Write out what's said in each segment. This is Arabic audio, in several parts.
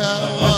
how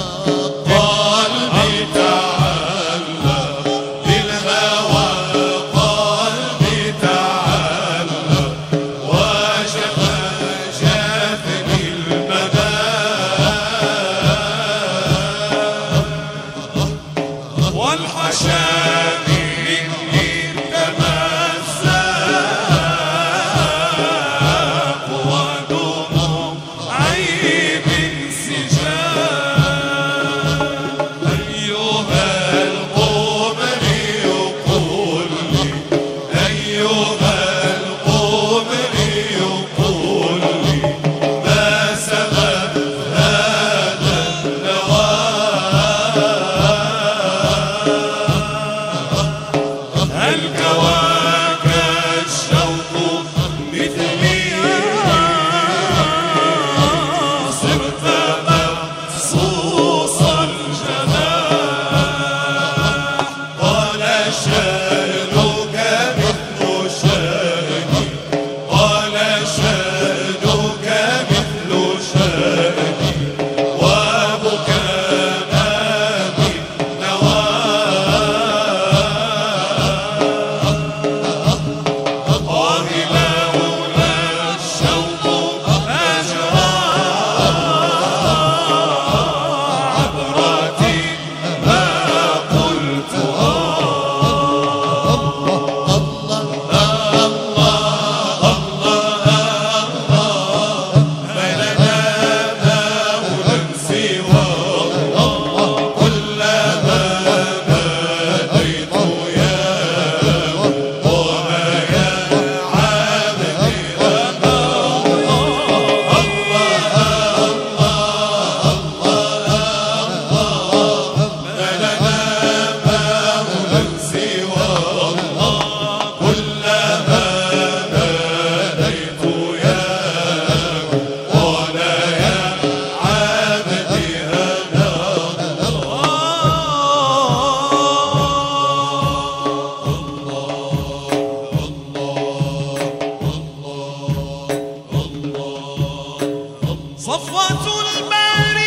صفوة الباري.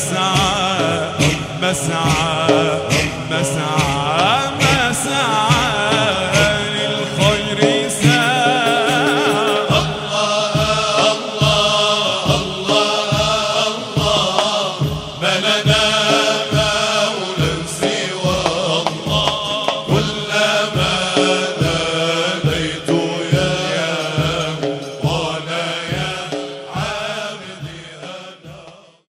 مسعى مسعى